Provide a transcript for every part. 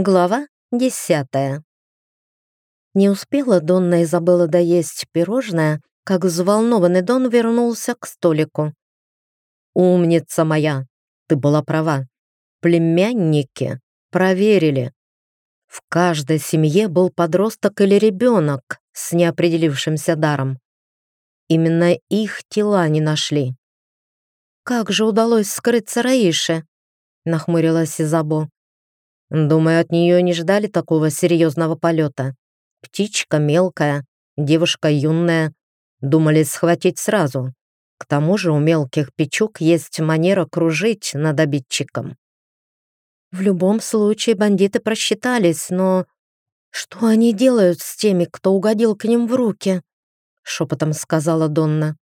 Глава десятая. Не успела Донна Изабелла доесть пирожное, как взволнованный Дон вернулся к столику. «Умница моя! Ты была права. Племянники проверили. В каждой семье был подросток или ребенок с неопределившимся даром. Именно их тела не нашли». «Как же удалось скрыться Раише?» — нахмурилась Изабо. Думаю, от нее не ждали такого серьезного полета. Птичка мелкая, девушка юная. Думали схватить сразу. К тому же у мелких печук есть манера кружить над обидчиком. В любом случае бандиты просчитались, но... Что они делают с теми, кто угодил к ним в руки? Шепотом сказала Донна.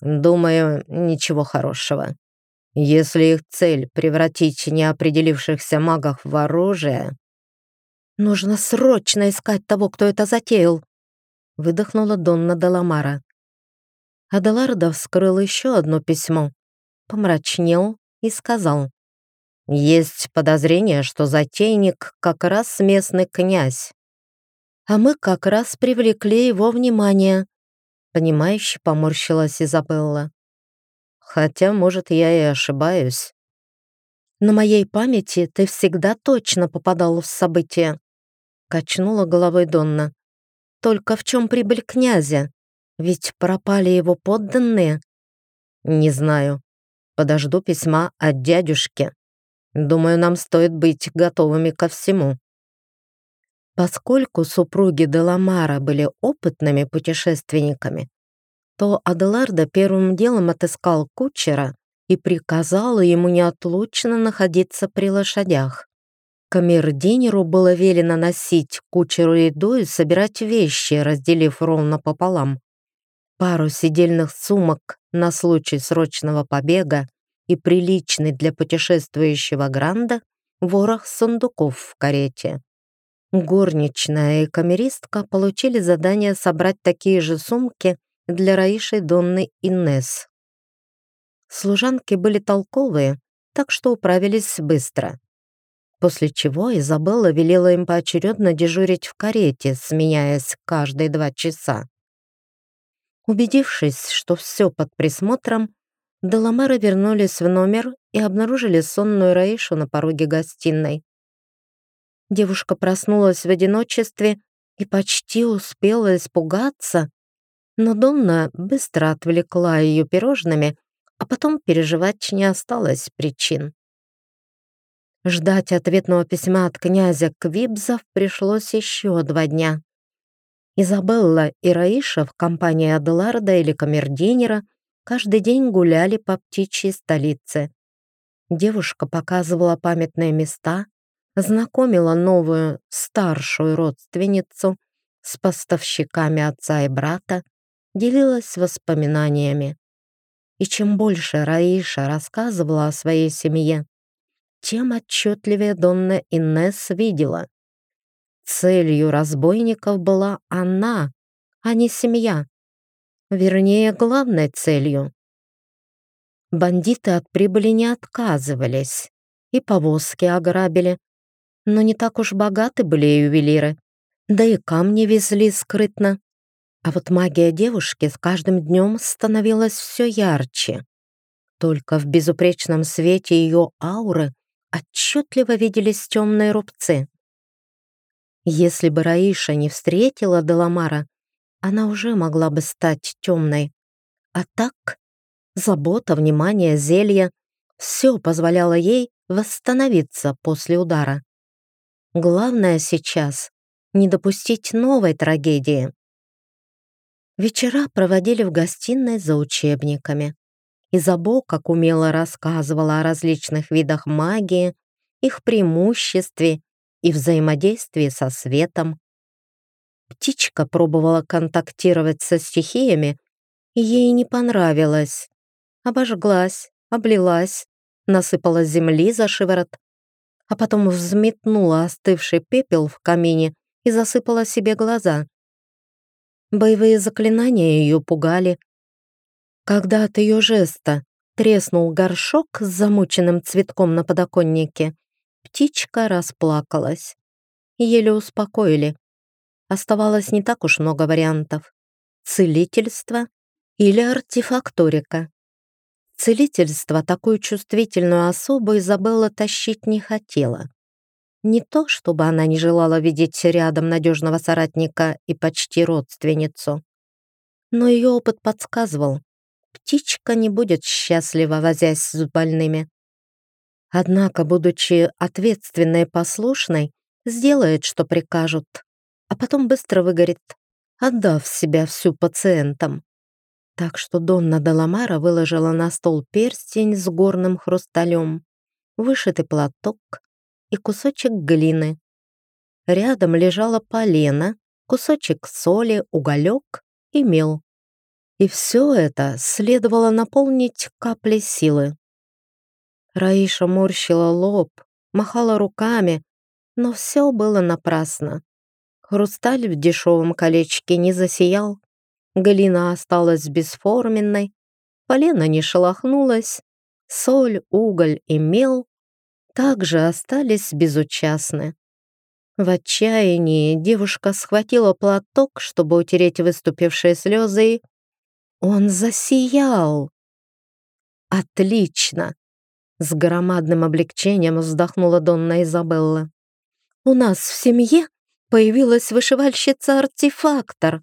Думаю, ничего хорошего. Если их цель — превратить неопределившихся магов в оружие... «Нужно срочно искать того, кто это затеял!» — выдохнула Донна Деламара. Аделардо вскрыл еще одно письмо, помрачнел и сказал. «Есть подозрение, что затейник как раз местный князь. А мы как раз привлекли его внимание», — понимающе поморщилась Изабелла. Хотя, может, я и ошибаюсь. На моей памяти ты всегда точно попадал в события. Качнула головой Донна. Только в чем прибыль князя? Ведь пропали его подданные. Не знаю. Подожду письма от дядюшки. Думаю, нам стоит быть готовыми ко всему. Поскольку супруги Деламара были опытными путешественниками, то Аделардо первым делом отыскал кучера и приказал ему неотлучно находиться при лошадях. Камердинеру было велено носить кучеру еду и собирать вещи, разделив ровно пополам. Пару сидельных сумок на случай срочного побега и приличный для путешествующего гранда ворох сундуков в карете. Горничная и камеристка получили задание собрать такие же сумки для Раиши Донны Инес. Служанки были толковые, так что управились быстро. После чего Изабелла велела им поочередно дежурить в карете, сменяясь каждые два часа. Убедившись, что все под присмотром, Деламары вернулись в номер и обнаружили сонную Раишу на пороге гостиной. Девушка проснулась в одиночестве и почти успела испугаться, но Донна быстро отвлекла ее пирожными, а потом переживать не осталось причин. Ждать ответного письма от князя Квибзов пришлось еще два дня. Изабелла и Раиша в компании Аделарда или камердинера каждый день гуляли по птичьей столице. Девушка показывала памятные места, знакомила новую, старшую родственницу с поставщиками отца и брата, делилась воспоминаниями. И чем больше Раиша рассказывала о своей семье, тем отчетливее Донна Инесс видела. Целью разбойников была она, а не семья. Вернее, главной целью. Бандиты от прибыли не отказывались и повозки ограбили. Но не так уж богаты были ювелиры, да и камни везли скрытно. А вот магия девушки с каждым днем становилась все ярче. Только в безупречном свете ее ауры отчетливо виделись темные рубцы. Если бы Раиша не встретила Деламара, она уже могла бы стать темной. А так, забота, внимание, зелье — все позволяло ей восстановиться после удара. Главное сейчас — не допустить новой трагедии. Вечера проводили в гостиной за учебниками. Изабо, как умело рассказывала о различных видах магии, их преимуществе и взаимодействии со светом. Птичка пробовала контактировать со стихиями, и ей не понравилось. Обожглась, облилась, насыпала земли за шиворот, а потом взметнула остывший пепел в камине и засыпала себе глаза. Боевые заклинания ее пугали. Когда от ее жеста треснул горшок с замученным цветком на подоконнике, Птичка расплакалась. Еле успокоили. Оставалось не так уж много вариантов. Целительство или артефакторика. Целительство такую чувствительную особу Изабелла тащить не хотела. Не то, чтобы она не желала видеть рядом надежного соратника и почти родственницу. Но ее опыт подсказывал, птичка не будет счастлива, возясь с больными. Однако, будучи ответственной и послушной, сделает, что прикажут, а потом быстро выгорит, отдав себя всю пациентам. Так что Донна Деламара выложила на стол перстень с горным хрусталем, вышитый платок и кусочек глины. Рядом лежала полена, кусочек соли, уголек и мел. И все это следовало наполнить каплей силы. Раиша морщила лоб, махала руками, но все было напрасно. Хрусталь в дешевом колечке не засиял, глина осталась бесформенной, полено не шелохнулось, соль, уголь и мел также остались безучастны. В отчаянии девушка схватила платок, чтобы утереть выступившие слезы, и он засиял. «Отлично!» — с громадным облегчением вздохнула Донна Изабелла. «У нас в семье появилась вышивальщица-артефактор.